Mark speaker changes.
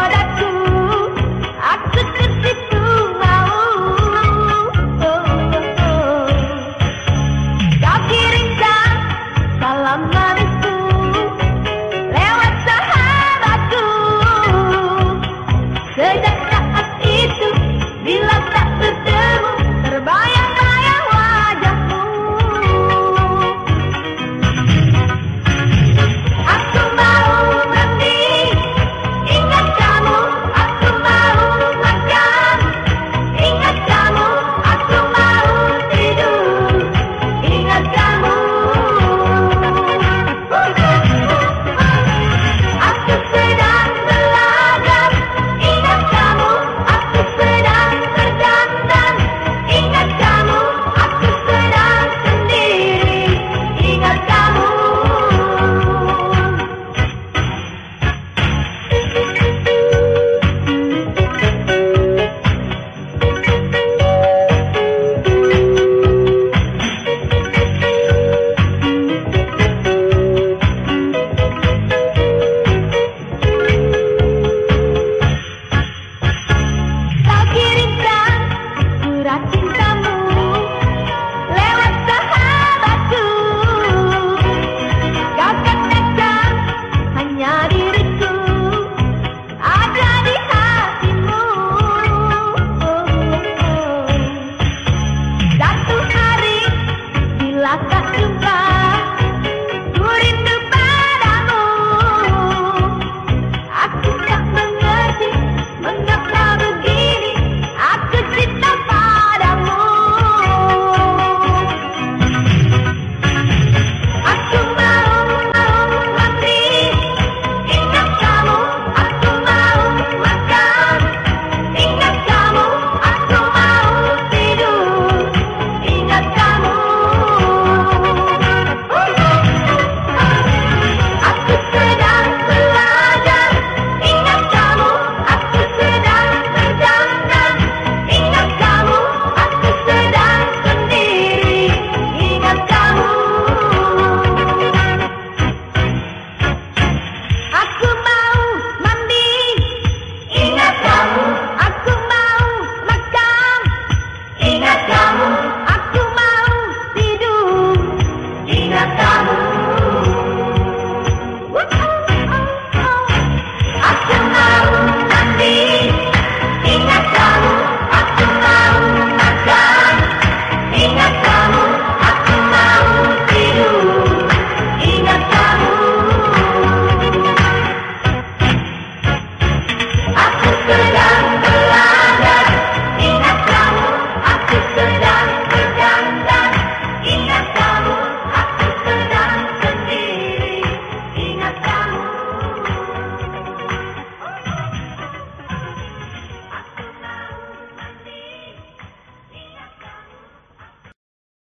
Speaker 1: ನೋಡಕ್ಕೂ ಅಕ್ಕ